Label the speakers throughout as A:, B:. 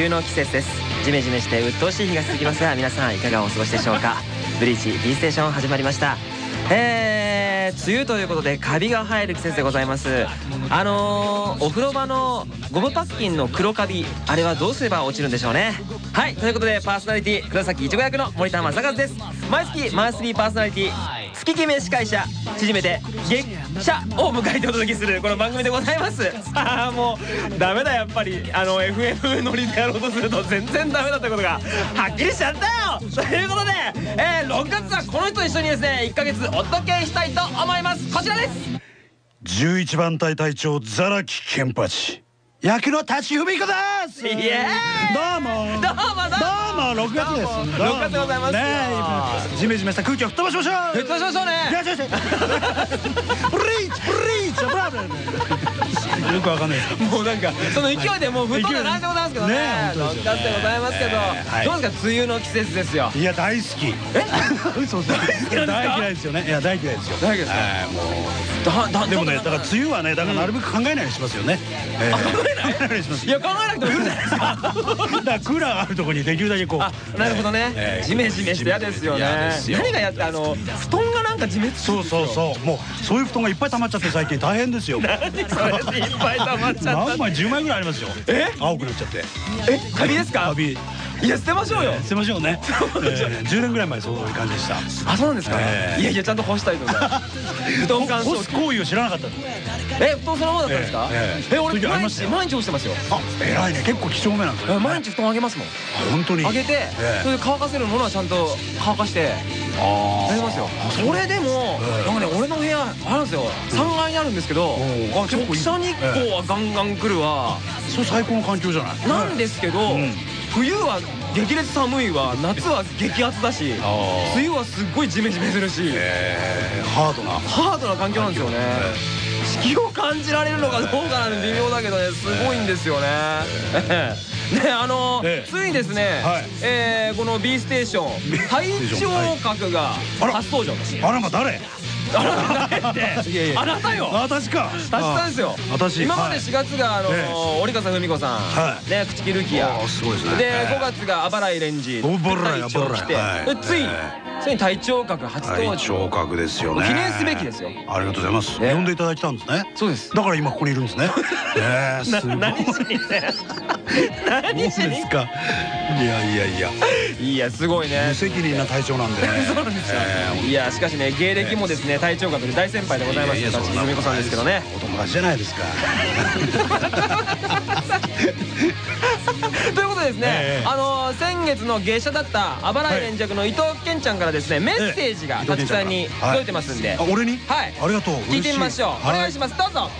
A: 梅雨の季節です。ジメジメして鬱陶しい日が続きますが 皆さんいかがお過ごしでしょうか？ブリーチ B ステーション始まりました。えー、梅雨ということでカビが生える季節でございます。あのー、お風呂場のゴムパッキンの黒カビあれはどうすれば落ちるんでしょうね。はいということでパーソナリティ黒崎いちご役の森田正和です。毎月マンスリーパーソナリティ月決め司会者縮めて月謝を迎えてお届けするこの番組でございます。さ あもうダメだやっぱり。あの FM 乗りでやろうとすると全然ダメだってことがはっきりしちゃったよ。ということで、えー、6月はこの人と一緒にですね1ヶ月お届けしたいと思います。こちらです。
B: 11番隊隊長ザラキケンパチ。役の立ち文子です。どうも。
A: どうもどうも。
B: どうも。6月です。
A: 6月でございます。
B: ねえジメジメした空気を吹っ飛ばしましょう。
A: 吹っ飛ばしましょうね。
B: リーチブリーチブラブラよくわかんないです
A: もうなんかその勢いでもう吹っ飛んで。ないでございますけどね。
B: ねえ本当ですよね。
A: 6月でございますけど、
B: はい。
A: どうですか？梅雨の季節ですよ。
B: いや大好き。え？嘘嘘。大嫌いですよね。いや大嫌いですよ。
A: 大嫌いですか？
B: はいもう。
A: だだ
B: でもねだから梅雨はねだからなるべく考えないようにしますよね。えー考えない？ようにします。
A: いや考えなくてもいいんじゃないですか。
B: だからクーラーがあるところにできるだけこう。
A: あなるほどね、
B: えー
A: ジメジメして嫌ですよね。何がやってあの布団がなんかジメ
B: そうそうそう。もうそういう布団がいっぱい溜まっちゃって最近大変ですよ。
A: 何それ ぱい溜まっちゃった。
B: 何枚10枚ぐらいありますよ。
A: え？
B: 青くなっちゃって。
A: え？カビですか？
B: カビ
A: いや捨てましょうよ。
B: 捨てましょうね。えー10年ぐらい前そういう感じでした。
A: あそうなんですか、
B: ええ
A: いやいやちゃんと干したいと思います布団乾
B: 干
A: 燥機。
B: す行為を知らなかったの
A: え布団そのままだったんですか？
B: ええ
A: え俺毎日毎日干してますよ。
B: あ偉いね。結構几帳面なんです
A: 毎日布団あげますもん。
B: あ本当に。
A: あげて
B: え
A: それで乾かせるものはちゃんと乾かして
B: あ
A: やりますよ。それでも
B: ええ
A: なんかね俺の部屋あるんですよ。3階にあるんですけど直射日光はガンガン来るわ。
B: それ最高の環境じゃない？
A: なんですけど
B: ん
A: 冬は激烈寒いわ夏は激アツだし梅雨はすっごいジメジメするし
B: えー。ハードな。
A: ハードな環境なんですよね。四季を感じられるのかどうかなんて微妙だけどねすごいんですよね。ねあの
B: ええ
A: ついにですね
B: はい。
A: えーこの B ステーション隊長閣が初登場です。
B: あらま誰？
A: あなたよ。
B: あ私か。
A: 達したんですよ。
B: 私
A: 今まで
B: はい。
A: 4月があの
B: え
A: 折笠文子さん
B: はい。
A: ね口木ルキア
B: あすごいですね。
A: で
B: ええ
A: 5月があばらいレンジ
B: おばらい
A: 来て。
B: あばらいはい
A: でついついに隊長閣初登
B: 大
A: 場
B: 聴覚ですよね
A: 記念すべきですよ
B: ありがとうございます
A: ね
B: 呼んでいただいたんですね
A: そうです
B: だから今ここにいるんですねえーすごい
A: 何しにね何し
B: ですかいやいやいや
A: いやすごいね
B: 無責任な隊長なんでね
A: そうなんですよ
B: えー
A: いやしかしね芸歴もですね隊長閣で大先輩でございます立木文子さんですけどね。
B: お友達じゃないですか。
A: ということでですね、
B: ええ。
A: あの先月の月謝だったあばらい連着の伊藤健ちゃんからですねメッセージが
B: ええ
A: たちさんに届いてますんで、
B: あ俺に？
A: はい。
B: ありがとう。
A: 聞いてみましょう、お願いします。どうぞ。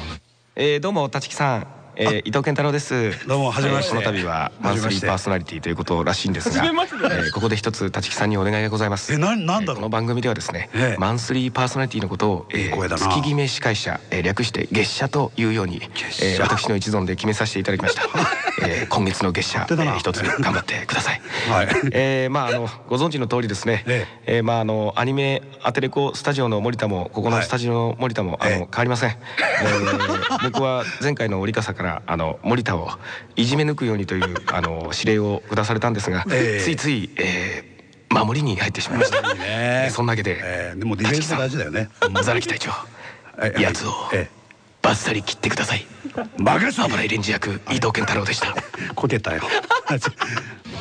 C: えーどうも立木さん、えー伊藤健太郎です。
B: どうもはじめまして。
C: えーこの度はマンスリーパーソナリティということらしいんですが、えーここで一つ立木さんにお願いがございます。
B: えななんだろう。
C: えーこの番組ではですね、
B: ええ。
C: マンスリーパーソナリティのことを、えー月決め司会者、えー略して月謝というように、
B: 謝。
C: えー私の一存で決めさせていただきました、えー今月の月謝、えー一つ頑張ってください。
B: はい。
C: えーまああのご存知の通りですね、
B: え
C: え。ーまああのアニメアテレコスタジオの森田もここのスタジオの森田も、あの
B: ええ。
C: 変わりません、えー僕は前回の折笠からあの森田をいじめ抜くようにという あの指令を下されたんですが、
B: ええ。
C: ついつい、えー守りに入ってしまいました。そんなわけで、
B: えーでもディフェンス大事だよね。
C: ザラキ隊長
B: ええ
C: やつを。
B: え
C: バッサリ切ってください。
B: 任せ
C: あばらいレンジ役伊藤健太郎でした。
B: こけたよ。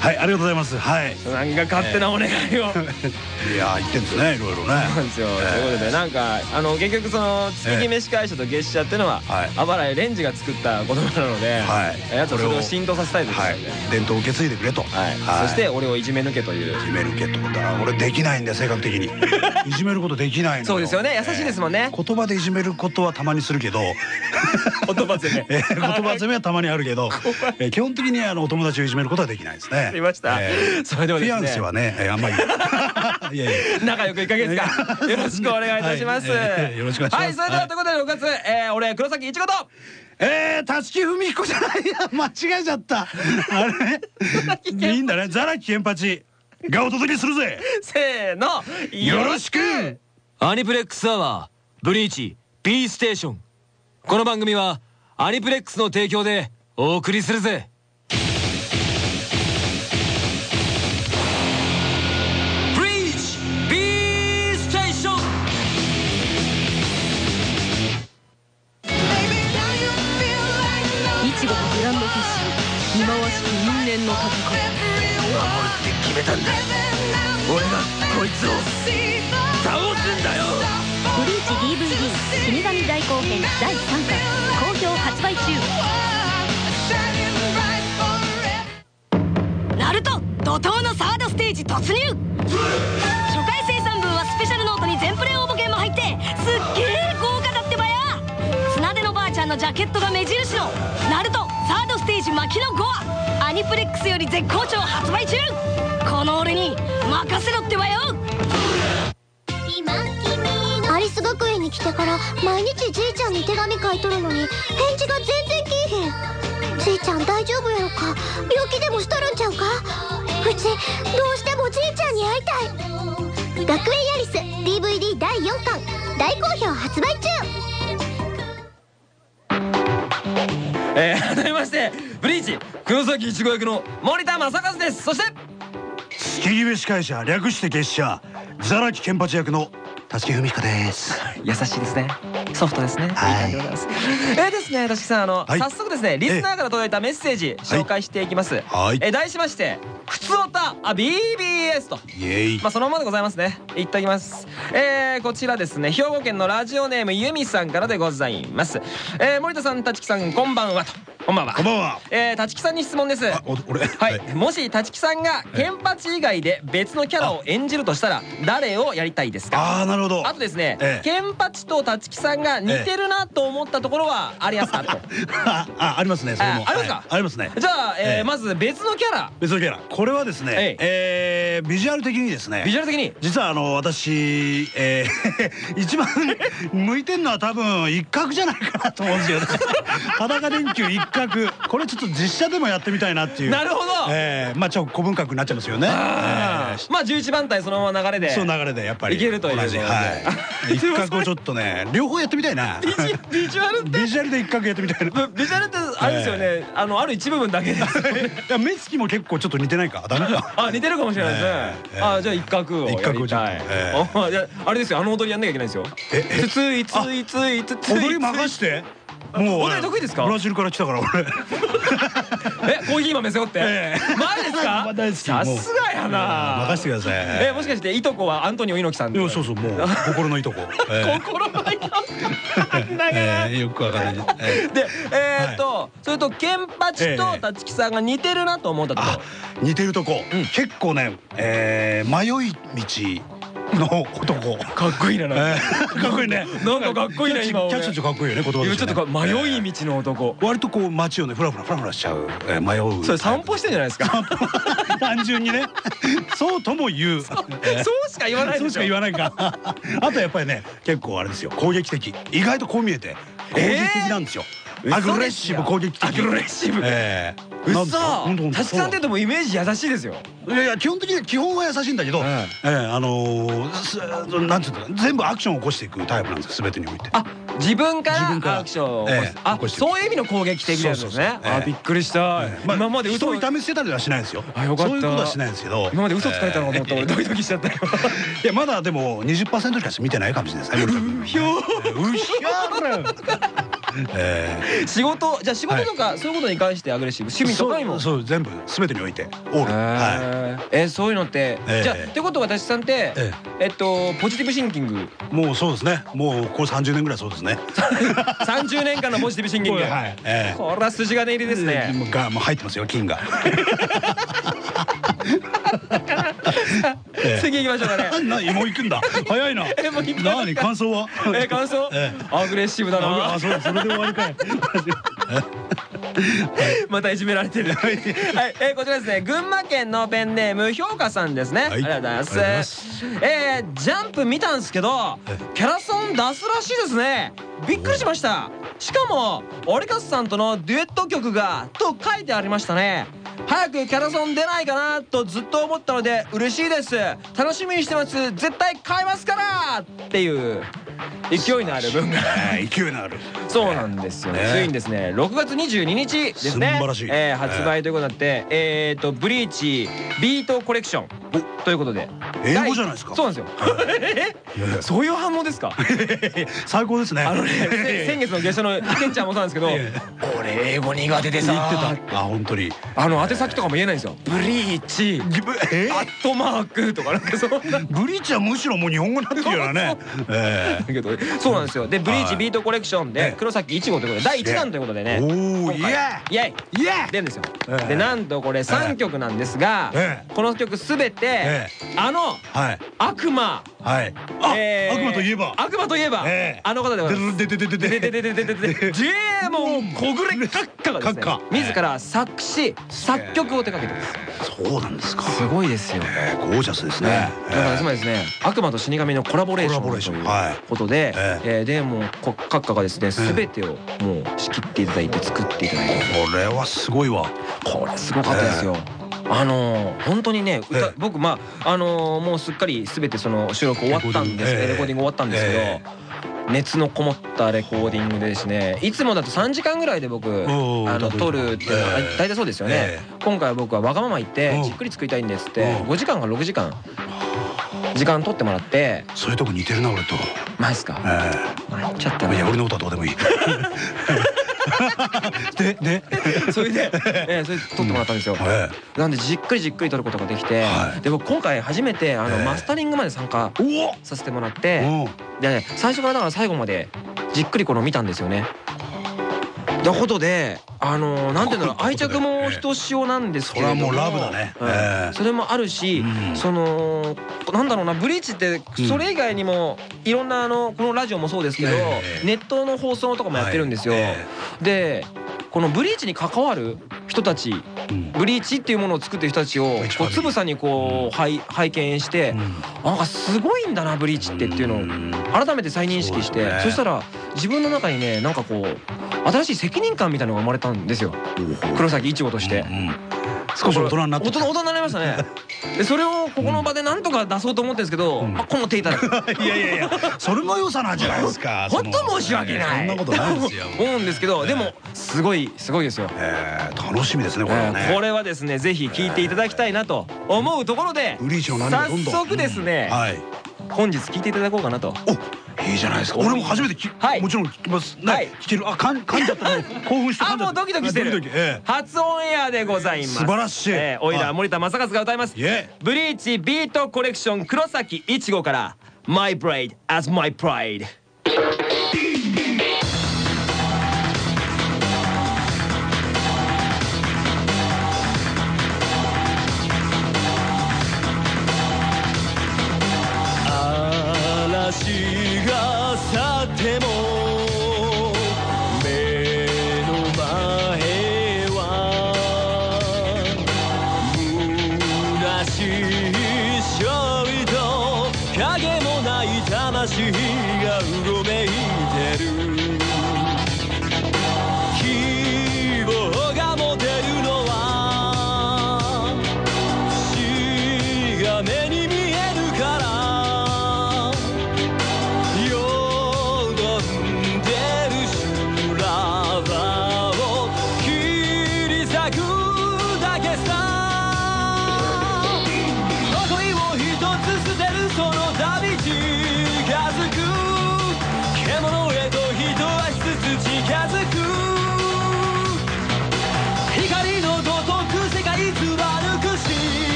B: はいありがとうございます。はい。
A: なんか勝手なお願いを、
B: いやー言ってんですねいろいろね。
A: なんですよ、ということでなんかあの結局その月決め司会者と月謝っていうのは、
B: はい。
A: あばらいレンジが作った言葉なので、
B: はい。
A: やつはそれを浸透させたいですよ
B: は
A: ね
B: い。伝統を受け継いでくれと。
A: はい、そして俺をいじめ抜けという
B: いじめるけってことは俺できないんだよ性格的にいじめることできない
A: そう。ですよね優しいですもんね
B: 言葉でいじめることはたまにするけど
A: 言葉攻め。
B: えー言葉攻めはたまにあるけど、えー基本的にあのお友達をいじ始めることはできないですね。
A: ありました。それではですね。
B: フィアンセはねえーあんまり。いやいや。
A: 仲良く1ヶ月間よろしくお願いいたします、
B: はいえーよろしくお願いします。
A: はいそれではということで6月、えー、俺黒崎いちごと
B: えー、立木文彦じゃないや間違えちゃった。あれ？いいんだね。ザラキケンパチがお届けするぜ。
A: せーの。
B: よろしく。
D: アニプレックスアワーブリーチ B ステーションこの番組はアニプレックスの提供でお送りするぜ。ブリーチ B ステーション
E: いちごとグランドフィッシュ忌まわしき因縁の戦い
A: 決めたんだ
E: 怒涛のサードステージ突入。初回生産分はスペシャルノートに全プレ応募券も入ってすっげえ豪華だってばや。綱手のばあちゃんのジャケットが目印のナルトサードステージ巻きの5話アニプレックスより絶好調発売中。この俺に任せろってばよ。
F: アリス学園に来てから毎日じいちゃんに手紙書いとるのに返事が全然きいへん。じいちゃん大丈夫やろか？病気でもしとるんちゃうか？うちどうしてもじいちゃんに会いたい。学園アリス DVD 第4巻大好評発売中。
A: えー、改めましてブリーチ黒崎いちご役の森田正和です。そして。
B: 月決め司会者略して月謝ザラキケンパチ役の立木文彦です。
A: 優しいですね。ソフトですね。
B: はい。
A: いいえーですね私さんあの、
B: はい。
A: 早速ですねリスナーから届いたメッセージ紹介していきます、
B: はい。
A: えー題しまして「ふつおたあ BBS」と。まあそのままでございますね。言っておきます。えー、こちらですね。兵庫県のラジオネームゆみさんからでございます。えー、森田さん立木さんこんばんはと。こんばんは。
B: こんばんは。
A: えー、立木さんに質問です。
B: あお俺？
A: はい、もし立木さんがケンパチ以外で別のキャラを演じるとしたら誰をやりたいですか？
B: ああなるほど。
A: あとですね、
B: ええ。
A: ケンパチと立木さんが似てるなと思ったところはありますかと。
B: ああありますねそれも。
A: あありますか？
B: はい。ありますね。
A: じゃあ、えー
B: ええ。
A: まず別のキャラ。
B: 別のキャラ。これはですね
A: え
B: えービジュアル的にですね。
A: ビジュアル的に？
B: 実はあの私、えー 一番向いてるのは多分一角じゃないかなと思うんですよね。裸電球一角。これちょっと実写でもやってみたいなっていう。
A: なるほど、
B: えーまあちょっと古文学になっちゃいますよね。
A: あー。まあ11番隊そのまま流れで
B: そう流れでやっぱり。
A: いけるという
B: 同じはい。一角をちょっとね両方やってみたいな。
A: ビジュアルって？
B: ビジュアルで一角やってみたいな。
A: ビジュアルってあれですよね、あのある一部分だけですよね。
B: いや目つきも結構ちょっと似てないか？ダメか？
A: あ似てるかもしれないですね、
B: ええ。
A: あじゃあ一角を
B: 一角をちょっと。え
A: あいやあれですよ。あの踊りやんなきゃいけないんですよ。
B: ええ？
A: つついついついつつい
B: 踊り任してもう。
A: 得意ですか？
B: ブラジルから来たから俺。
A: えコーヒー豆背負って、
B: ええ。
A: マジですか？さすがやな。
B: 任せてください。
A: えもしかしていとこはアントニオ猪木さん
B: いやそうそうもう。心のいとこ。え
A: 心のいとこ。だか
B: え
A: ら
B: ええよくわかんない。ええ。
A: でえーっとそれとケンパチと
B: ええ。
A: 立木さんが似てるなと思ったとこ。
B: あ似てるとこ、
A: うん。
B: 結構ね、えー、迷い道の男。
A: かっこいいななんか。
B: えーかっこいいね。
A: なんかかっこいいな今俺。
B: キャッチャーちょっとかっこいいよね言葉
A: ちょっとか迷い道の男。
B: 割とこう街をねフラフラフラフラしちゃう、えー、迷う。
A: それ散歩してんじゃないですか？
B: 単純にね。そうとも言う。
A: そうしか言わない
B: そうしか言わないか。あとやっぱりね結構あれですよ。攻撃的。意外とこう見えて。攻撃的なんですよ、アグレッシブ攻撃的。
A: アグレッシブ
B: ええ。
A: うっ
B: なんですか
A: そ
B: 本当本当。
A: 立木さんってでもイメージ優しいですよ。
B: いやいや基本的に基本は優しいんだけど、
A: え
B: え。えあのなんていうの全部アクションを起こしていくタイプなんですよ全てにおいて。
A: あ自分か
B: らら。
A: アクションを起こ
B: して
A: そういう意味の攻撃的なやつですね。あびっくりした。
B: まあ、
A: 今まで嘘。を
B: 痛めつけたりはしないですよ。
A: あよかった。
B: そういうことはしないんですけど。
A: 今まで嘘つかれたのかと思った俺ドキドキしちゃったよ
B: いやまだでも20%しか見てないかもしれないですね。うひょー。うひょ
A: 仕事じゃあ仕事とかそういうことに関してアグレッシブ？趣味とかにも？
B: そう全部全てにおいて。オール。は
A: へー。えそういうのって
B: ええ。
A: じゃあってことは私さんって
B: え
A: え。っとポジティブシンキング。
B: い。もうそうですね。もうここ30年ぐらいそうですね。
A: 30年間のポジティブシンキング。これは筋金入りですね。
B: がもう入ってますよ金が。ええ。
A: 次行きましょうかね。
B: なもう行くんだ。早いな。何感想は？
A: え感想？
B: え
A: アグレッシブだな。
B: あそうそれで終わりかい。
A: またいじめられてる。はい。えこちらですね。群馬県のペンネーム評価さんですね。ありがとうございます。えージャンプ見たんですけどキャラソン出すらしいですね。びっくりしましたしかもオリカスさんとのデュエット曲がと書いてありましたね。早くキャラソン出ないかなとずっと思ったので嬉しいです。楽しみにしてます。絶対買いますから！っていう勢いのある文が
B: ええ勢いのある。
A: そうなんですよ、
B: ね。
A: ついにですね6月22日ですね。
B: 素晴らしい。
A: えー発売ということになってえっとブリーチビートコレクションということで。
B: 英語じゃないですか？
A: そうなんですよ。え そういう反応ですか？
B: 最高ですね。
A: あのねせ先月のゲストのケンちゃんもそうなんですけど英語苦手でさ。
B: 言ってた。あ本当に。
A: あの宛先とかも言えないんですよ。ブリーチ。
B: え？
A: アットマークとかなんかそんな。
B: ブリーチはむしろもう日本語になってるよね。ええ。
A: だけどそうなんですよ。でブリーチビートコレクション
B: ええ
A: で黒崎いちごということで第1弾ということでね。
B: おおイエ
A: 今回イエイ
B: イ。イエ
A: 出るんですよ。
B: ええ。
A: でなんとこれ3曲なんですが
B: ええ。
A: この曲すべて
B: え
A: あの
B: はい。
A: 悪魔。
B: はい。悪魔といえば。
A: 悪魔といえば
B: ええ。
A: あの方でございます。
B: ででででで
A: ででででででででジェーモン小暮閣下がですね自ら作詞作曲を手掛けてます。
B: そうなんですか。
A: すごいですよ。
B: ええゴージャスですね。
A: だからつまりですね悪魔と死神のコラボレーションという。
B: はい。
A: ことで
B: え
A: え。ーデーモンこ閣下がですね全てをもう仕切っていただいて作っていただいて。
B: これはすごいわ。
A: これすごかったですよ。あのー本当にね歌、
B: え。え
A: 僕まああのーもうすっかり全てその収録終わったんですけど、
B: ええ
A: レコーディング終わったんですけど、
B: え
A: 熱のこもったレコーディングでですねいつもだと3時間ぐらいで僕あの撮るっていう大体そうですよね、
B: え
A: 今回は僕はわがまま言って
B: うん。
A: じっくり作りたいんですって
B: うん。
A: 5時間から6時間。時間取ってもらって。
B: そういうとこ似てるな俺と。
A: マジっすか？
B: え
A: 参っちゃった
B: いや俺のことはどうでもいい でで。
A: それで、ええそれで撮ってもらったんですよ、
B: え
A: なんでじっくりじっくり撮ることができて、
B: はい。
A: で僕今回初めてあの、
B: ええ
A: マスタリングまで参加させてもらって、
B: お
A: で最初からだから最後までじっくりこの見たんですよね。ってことであのーなんていうんだろう愛着もひとしおなんですけれども
B: それはもうラブだね。
A: それもあるし、
B: うん。
A: そのなんだろうなブリーチってそれ以外にもいろんなあのこのラジオもそうですけど、
B: ええ。
A: ネットの放送とかもやってるんですよ。でこのブリーチに関わる人たち
B: うん。
A: ブリーチっていうものを作ってる人たちをこうつぶさにこう拝拝見して、
B: うん。
A: なんかすごいんだなブリーチってっていうのを改めて再認識して
B: そ
A: したら自分の中にねなんかこう新しい責任感みたいなのが生まれたんですよ。黒崎いちごとして。
B: 少し大人になって
A: 大人になりましたね。でそれをここの場でなんとか出そうと思ってるんですけど、
B: うん。
A: あこの手い。ただく
B: いやいやいや。それの良さなんじゃないですか
A: 本当申し訳ない。
B: そんなことないですよ。
A: 思うんですけどでもすごいすごいですよ。
B: えー楽しみですねこれは
A: えー
B: ね
A: これはですねぜひ聞いていただきたいなと思うところで早速ですね本日聞いていただこうかなと。
B: おいいじゃないですか。俺も初めてき
A: はい。
B: もちろん聞きます。ね。
A: はい。
B: 聞ける。あかん噛んじゃった。ね興奮して噛んじゃった。
A: あもうドキドキしてる。
B: ドキドキえ
A: 初オンエアでございます。
B: 素晴らしい。
A: えー、オイラー
B: はい。
A: 森田正和が歌います。ブリーチビートコレクション黒崎いちごから My Braid as My Pride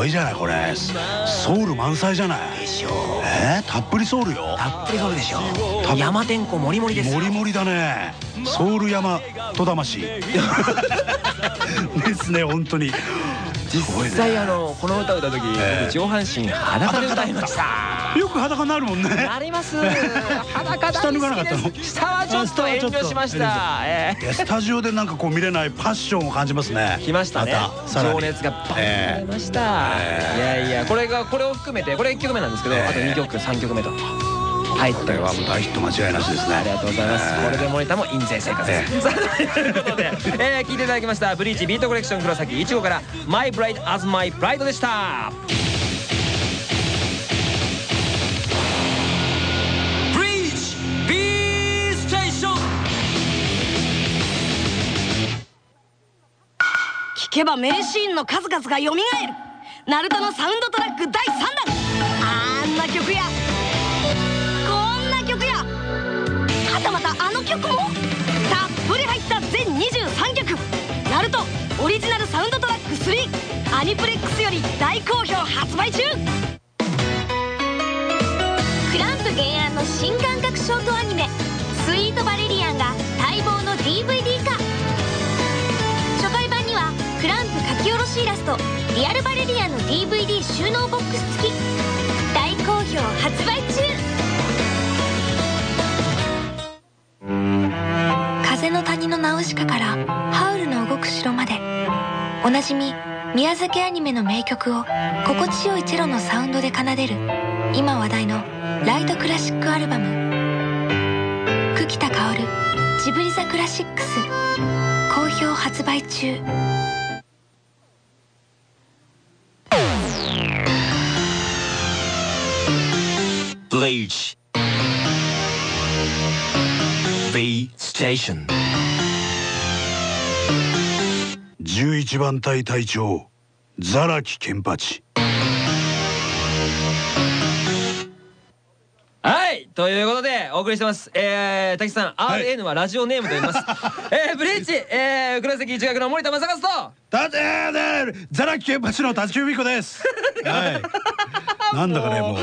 G: ごい
B: じゃないこれ。ソウル満載じゃない？
A: でしょ
B: えー、たっぷりソウルよ。
A: たっぷりそうでしょ山天候もり。もりですよ
B: もりもりだね。ソウル山と魂。ですね本当に
A: 実際あのこの歌を歌う時
B: ええ。
A: 僕上半身裸で歌いました。
B: よく裸になるもんね。
A: なります。裸
B: 下脱がなかったの？
A: 下はちょっと遠慮しました。
B: スタジオでなんかこう見れないパッションを感じますね。
A: 来ましたね。情熱がバンと出ました、いやいやこれがこれを含めてこれ1曲目なんですけど、
B: ええ。
A: あと2曲3曲目と入って
B: これはもう大ヒット間違いなしですね。
A: ありがとうございます。これで森田も印税生活。です。さあということで、えー、聞いていただきましたブリーチビートコレクション黒崎いちごから「My Bride as My Pride」でした。ブリーチ B ステーション。
H: 聞けば名シーンの数々が蘇る。ナルトのサウンドトラック第3弾。あんな曲や曲もたっぷり入った全23曲。ナルトオリジナルサウンドトラック3アニプレックスより大好評発売中。
E: クランプ原案の新感覚ショートアニメ「スイートバレリアン」が待望の DVD 化。初回版にはクランプ書き下ろしイラスト「リアルバレリアン」の DVD 収納ボックス付き。大好評発売中。の谷のナウシカからハウルの動く城まで。おなじみ宮崎アニメの名曲を心地よいチェロのサウンドで奏でる今話題のライトクラシックアルバム。久喜田薫ジブリザクラシックス。好評発売中。
D: ブリーチ B ステーション
B: 11番隊隊長ザラキケンパチ。
A: はいということでお送りしてます。えー、滝さん、
B: はい。
A: RN はラジオネームと言います。えー、ブリーチえー、黒崎一学の森田正和と。
B: ザラキケンパチの立ち海子です。はいなんだかねもう。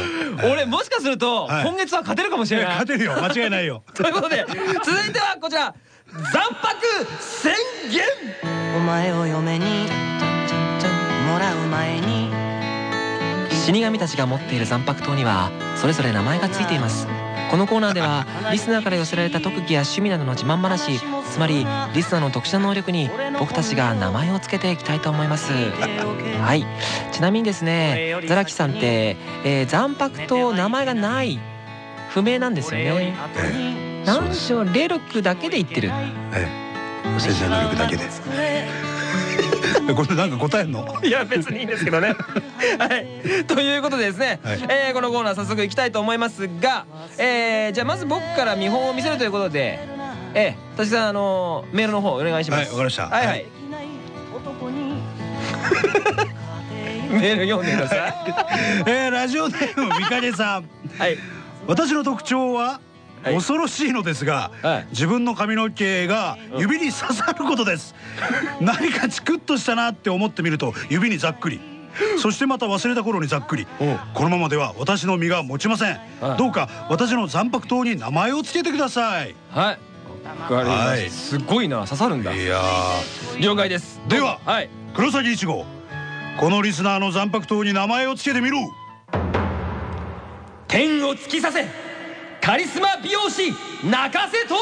A: 俺もしかすると、
B: はい。
A: 今月は勝てるかもしれない。
B: 勝てるよ。間違いないよ。
A: ということで続いてはこちら。残白宣言。
G: お前を嫁にもらう前に。
A: 死神たちが持っている残白刀にはそれぞれ名前がついていますこのコーナーではリスナーから寄せられた特技や趣味などの自慢話つまりリスナーの特殊な能力に僕たちが名前をつけていきたいと思います。はい。ちなみにですねザラキさんって、えー残白刀名前がない不明なんですよね。
B: え
A: なんでしょう霊力だけで言ってる。
B: ええ。生能力だけで これなんか答えんの？
A: いや別にいいんですけどね。はい、ということでですね、
B: はい
A: えーこのコーナー早速いきたいと思いますが、えーじゃあまず僕から見本を見せるということで、えー、田さんあのーメールの方お願いします。
B: はいわかりました
A: はいはい。
B: はい
A: メール読んでください。
B: えーラジオネームみかねさん
A: はい。
B: 私の特徴は
A: はい
B: 恐ろしいのですが、
A: はい。
B: 自分の髪の毛が指に刺さることです、何かチクッとしたなって思ってみると指にざっくり。そしてまた忘れた頃にざっくり。このままでは私の身が持ちません、
A: はい。
B: どうか私の残白刀に名前をつけてください。
A: はい。
B: はい。
A: すごいな。刺さるんだ。
B: いや
A: 了解です。
B: では
A: はい。
B: ー黒崎一号このリスナーの残白刀に名前をつけてみろ
A: 天を突き刺せカリスマ美容師泣かせと。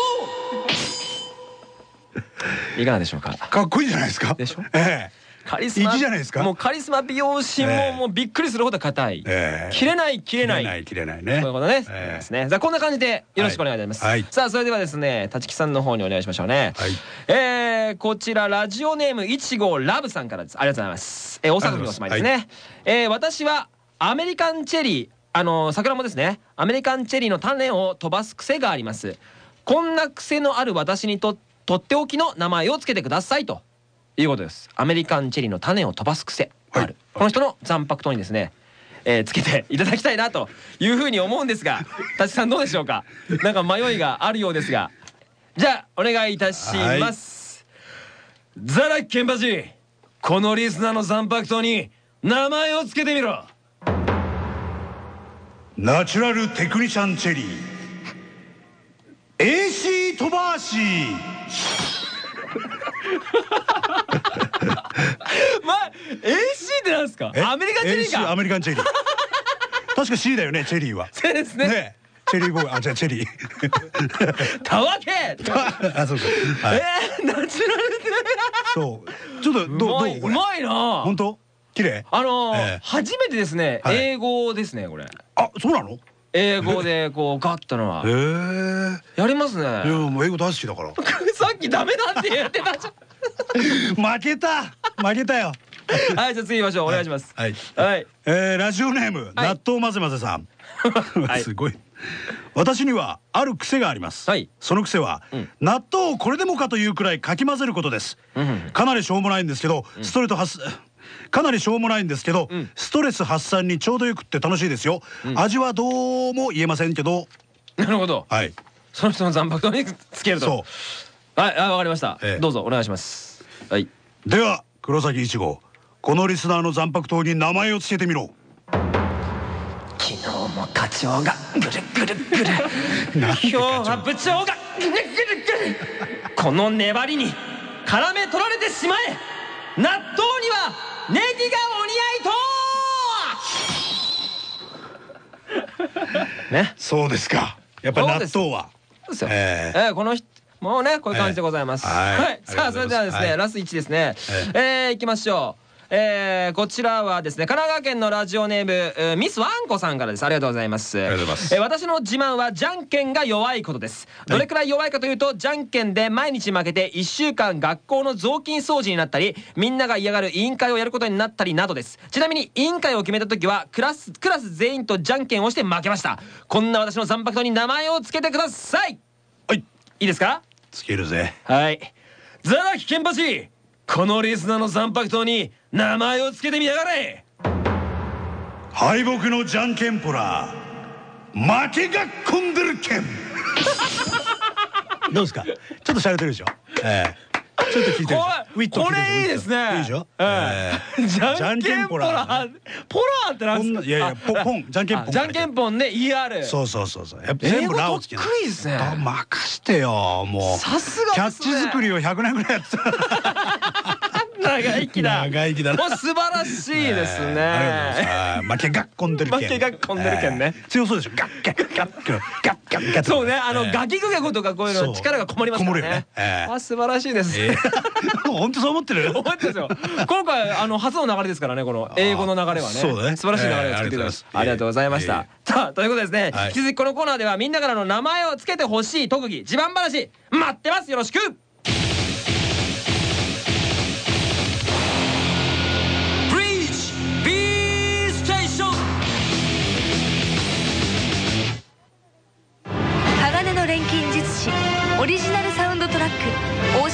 A: いかがでしょうか？
B: かっこいいじゃないですか。
A: でしょ？
B: え
A: カリスマ
B: 粋じゃないですか。
A: もうカリスマ美容師も、
B: ええ。
A: もうびっくりするほど硬い、
B: ええ。
A: 切れない切れない。
B: 切れない切れないね。
A: そういうことね、
B: ええ。
A: ですね。じゃあこんな感じでよろしくお願いいたします、さあそれではですね立木さんの方にお願いしましょうね、
B: はい。
A: えーこちらラジオネームいちごラブさんからです。ありがとうございます、えー、大阪府にお住まいですね、えー私はアメリカンチェリーあの桜もですねアメリカンチェリーの種を飛ばす癖があります。こんな癖のある私にととっておきの名前をつけてくださいと。いうことです。アメリカンチェリーの種を飛ばす癖がある、
B: はい。
A: この人の残白刀にですねえーつけていただきたいなというふうに思うんですが 舘さんどうでしょうか？なんか迷いがあるようですが。じゃあお願いいたします、ザラキケンパチこのリスナーの残白糖に名前を付けてみろ
B: ナチュラルテクニシャンチェリー。AC トバーシー
A: まあ AC ってなんですか？
B: え？
A: アメリカンチェリー
B: AC ア
A: か
B: メリカンチェリー。確か C だよねチェリーは。
A: そうですね。
B: ね。チェリーボーイ。あじゃあチェリー。
A: たわけ！
B: あそうかはい。
A: えー、ナチュラル
B: そう。ちょっとどう
A: う
B: どう？これ。
A: まいうまいな。
B: 本当？綺麗？
A: あのー
B: ええ。
A: 初めてですね、
B: はい。
A: 英語ですねこれ。
B: あそうなの？
A: 英語でこうガッとのは。
B: へえ。
A: やりますね。
B: いやもう英語大好きだから。
A: さっきダメだって言ってたじ
B: 負けた。負けたよ。
A: ゃ んはいじゃあ次行きましょう。お願いします。
B: はい。
A: はい。
B: えーラジオネーム納豆混ぜ混ぜさん。
A: はい。
B: すごい。私にはある癖があります、
A: はい。
B: その癖は、
A: ん。
B: 納豆をこれでもかというくらいかき混ぜることです、
A: うん。
B: かなりしょうもないんですけど、ストレート発かなりしょうもないんですけど、
A: ん。
B: ストレス発散にちょうどよくって楽しいですよ、味はどうも言えませんけど。
A: なるほど。
B: はい。
A: その人の残白糖につけると。
B: そ
A: はいあわかりました、
B: ええ。
A: どうぞお願いします。はい。う
B: では黒崎一号このリスナーの残白糖に名前をつけてみろ。
A: 昨日も課長がぐるぐるぐる。今日は部長がぐるぐるぐる。この粘りに絡め取られてしまえ。納豆にはネギがお似合いとね。
B: そうですか。やっぱり納豆は。
A: そうですよ、
B: え
A: え。ーこの人もうねこういう感じでございます、
B: ええはい。
A: はい、さあそれではですね、
B: はい。
A: ラスト1ですね。えー、いきましょうえー、こちらはですね神奈川県のラジオネーム、えーミスワンコさんからです。ありがとうございます。あり
B: がとうございます。
A: えー私の自慢はじゃんけんが弱いことです。どれくらい弱いかというとじゃんけんで毎日負けて1週間学校の雑巾掃除になったりみんなが嫌がる委員会をやることになったりなどです。ちなみに委員会を決めた時はクラスクラス全員とじゃんけんをして負けました。こんな私の残白糖に名前を付けてください。
B: はい。
A: いいですか？
B: つけるぜ。
A: はい。ザラキケンパチこのリスナーの残白糖に名前を付けてみやがれ。
B: 敗北のじゃんけんぽら負けが込んでるけん どうですか？ちょっと洒落てるでしょ？ええちょっと聞いて
A: これいいですね。
B: いいでしょ？
A: じゃんけんポ
B: ラ
A: ラポラってなんすか？
B: いやいやポ ポンじゃんけんポン
A: あじゃんけんポンね ER
B: そうそうそうそう。やっぱ全部ラをつけない
A: ですね。
B: あ任してよもう。
A: さすが
B: キャッチ作りを100年ぐらいやってた
A: 長生きだ。
B: 長生きだな。
A: もう素晴らしいですね、
B: ええありがとうございます。負けが込んでるけん。
A: 負けが込んでるけんね。
B: ええ強そうでしょ。ガッガッ。ガッガッ。ガッガッ。ガッ
A: そうねあの、
B: ええ
A: ガキグゲゴとかこういうの力がこもりますね。あ素晴らしいです、
B: ええ 本当そう思ってる
A: 思ってますよ。今回あの初の流れですからねこの英語の流れはね。
B: そうだね。
A: 素晴らしい流れを作ってい。ただき
B: ええ
A: ありがとうございました、さあということでですね、
B: はい。
A: 引き続きこのコーナーではみんなからの名前を付けてほしい特技自慢話。待ってます。よろしく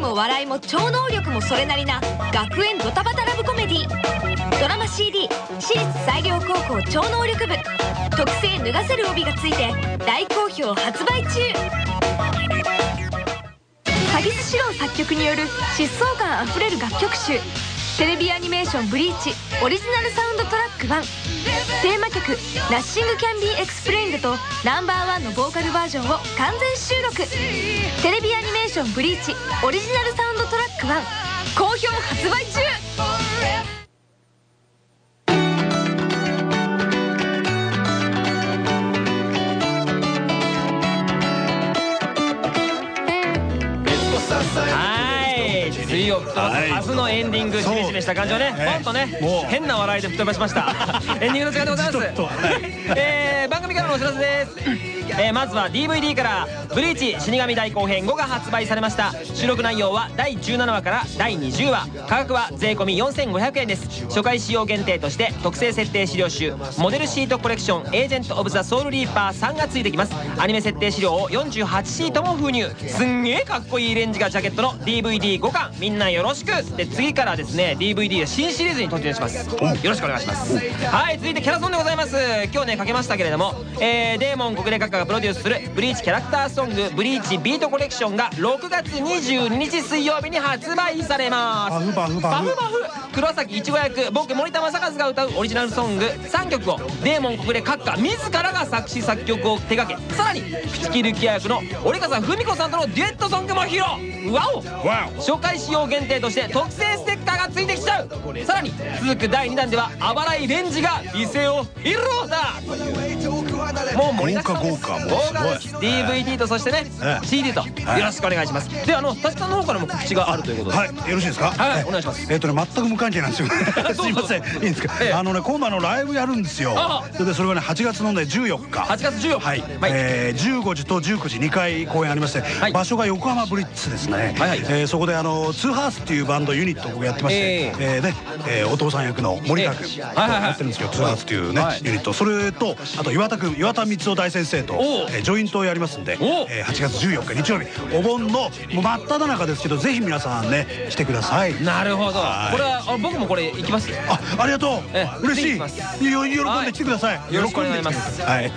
E: も笑いも超能力もそれなりな学園ドタバタラブコメディ。ドラマ CD 私立西陵高校超能力部。特製脱がせる帯がついて大好評発売中。鷺巣詩郎作曲による疾走感あふれる楽曲集。テレビアニメーション「ブリーチ」オリジナルサウンドトラック1テーマ曲「ナッシング・キャン・ビー・エクスプレインド」と Number One のボーカルバージョンを完全収録。テレビアニメーション「ブリーチ」オリジナルサウンドトラック1好評発売中。
A: 明日のエンディングジメジメした感じをねポンとね変な笑いで吹っ飛ばしました。エンディングの時間でございますのお知らせです。えーまずは DVD からブリーチ死神大後編5が発売されました。収録内容は第17話から第20話。価格は税込4500円です。初回使用限定として特製設定資料集モデルシートコレクションエージェント・オブ・ザ・ソウル・リーパー3がついてきます。アニメ設定資料を48シートも封入。すんげえかっこいいレンジがジャケットの DVD5 巻。みんなよろしく。で次からですね DVD 新シリーズに突入します。よろしくお願いします。はい続いてキャラソンでございます。今日ねかけましたけれども、えー、デーモン国連閣下がプロデュースするブリーチキャラクターソング「ブリーチビートコレクション」が6月22日水曜日に発売されます。
B: バフバフバフ。
A: 黒崎いちご役僕森田正和が歌うオリジナルソング3曲をデーモン国連閣下自らが作詞作曲を手掛けさらに朽木力也役の折笠文子さんとのデュエットソングも披露。わお。初回使用限定として特製ステッカーがついてきちゃう。さらに続く第2弾ではあばらいレンジが一世を披露だもう盛りだくさんです。
B: 豪華豪華もう
A: 豪華です
B: すごい。
A: DVD とそしてね
B: ええ。
A: CD と。よろしくお願いします。であのたしさんの方からも告知があるということで。
B: はい、よろしいですか？
A: はいお願いします。
B: えっとね、全く無関係なんですよ。すいません、いいんですか？
A: ええ。
B: あのね、今度あのライブやるんですよ。
A: あ。
B: それで、それがね、8月のね、14日。
A: 8月14日。
B: はい、
A: はい。
B: えー、15時と19時2回公演ありまして、
A: はい。
B: 場所が横浜ブリッツですね、えーそこであのツーハースっていうバンドユニットを僕やってまして、
A: え
B: え。ーね。えーお父さん役の森田君やってるんですけど、ツーハースっていうね、
A: はい。
B: ユニット。それとあと岩田君岩田光雄大先生と、ジョイントをやりますんで、
A: おう
B: えー8月14日日曜日お盆の真っ只中ですけどぜひ皆さんね来てください。
A: なるほど。
B: はい。
A: これはあ僕もこれ行きます？よ
B: あ、ありがとう。
A: ええ
B: 嬉しい。喜んで来てください、
A: はいよろしくお願いします
B: はい。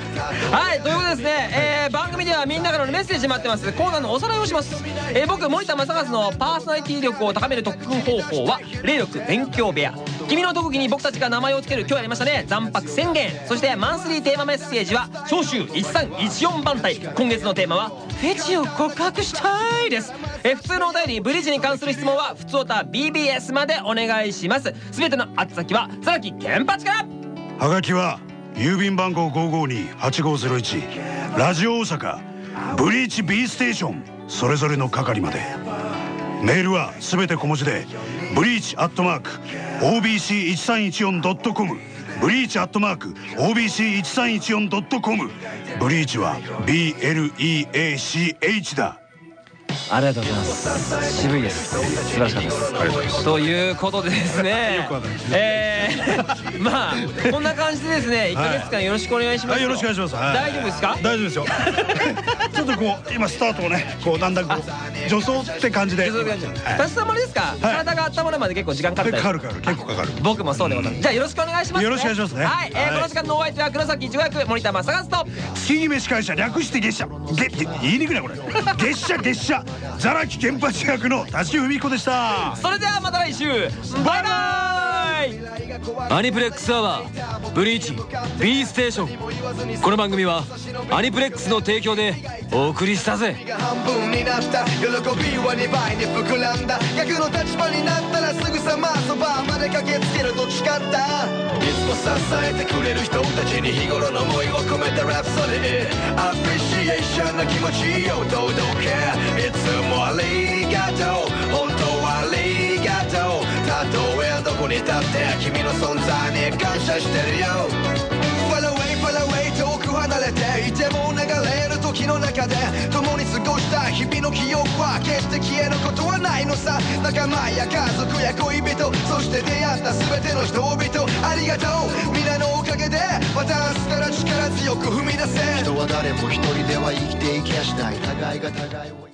A: はいということでですね、えー番組ではみんなからのメッセージ待ってます。コーナーのおさらいをします、えー僕森田正和のパーソナリティ力を高める特訓方法は霊力勉強部屋君の特技に僕たちが名前を付ける今日やりましたね。残白宣言。そしてマンスリーテーマメッセージは長州1314番隊。今月のテーマはフェチを告白したいです。え普通のお便りブリッジに関する質問は普通おた BBS までお願いします。全ての宛先は佐々木健八から。
B: はがきは郵便番号552-8501ラジオ大阪ブリーチ B ステーション。それぞれの係まで。メールはすべて小文字でブリーチアットマーク OBC1314.com ブリーチアットマーク OBC1314.com ブリーチは BLEACH だ。
A: ありがとうございます。渋いです。素晴らしかったです。
I: ありがとうございます
A: ということでですねえー まあこんな感じでですね1ヶ月間よろしくお願いします
B: はいよろしくお願いします、はい。
A: 大丈夫ですか？
B: 大丈夫ですよ。ちょっとこう今スタートをねこうだんだんこう助走って感じで。
A: そういう感じ
B: はい。
A: 田さんもあれですか？体が温まるまで結構時間かかったり。
B: かかるかかる。結構かかる。
A: 僕もそうでございますじゃあよろしくお願いしますね。
B: よろしくお願いしますね。はい。
A: この時間のお相手は黒崎一護役森田正和と。
B: 月決め司会者略して月謝。げげ言いにくいなこれ。月謝月謝ザラキケンパチ役の田地文彦でした。
A: それではまた来週。バイバイ。
D: アニプレックスアワーブリーチ B ステーション。この番組はアニプレックスの提供でお送りしたぜ。
J: 半分になった喜びは2倍に膨らんだ。逆の立場になったらすぐさまそばまで駆けつけると誓った。いつも支えてくれる人たちに日頃の思いを込めたラプソディ。アプリシエーションの気持ちを届けいつもありがとう。本当はありがとう。たとえどこに立って君の存在に感謝してるよ。Far away, far away 遠く離れていても流れる時の中で共に過ごした日々の記憶は決して消えることはないのさ。仲間や家族や恋人そして出会った全ての人々ありがとう。皆のおかげでまた明日から力強く踏み出せ。
G: 人は誰も一人では生きていけやしない。互いが互いを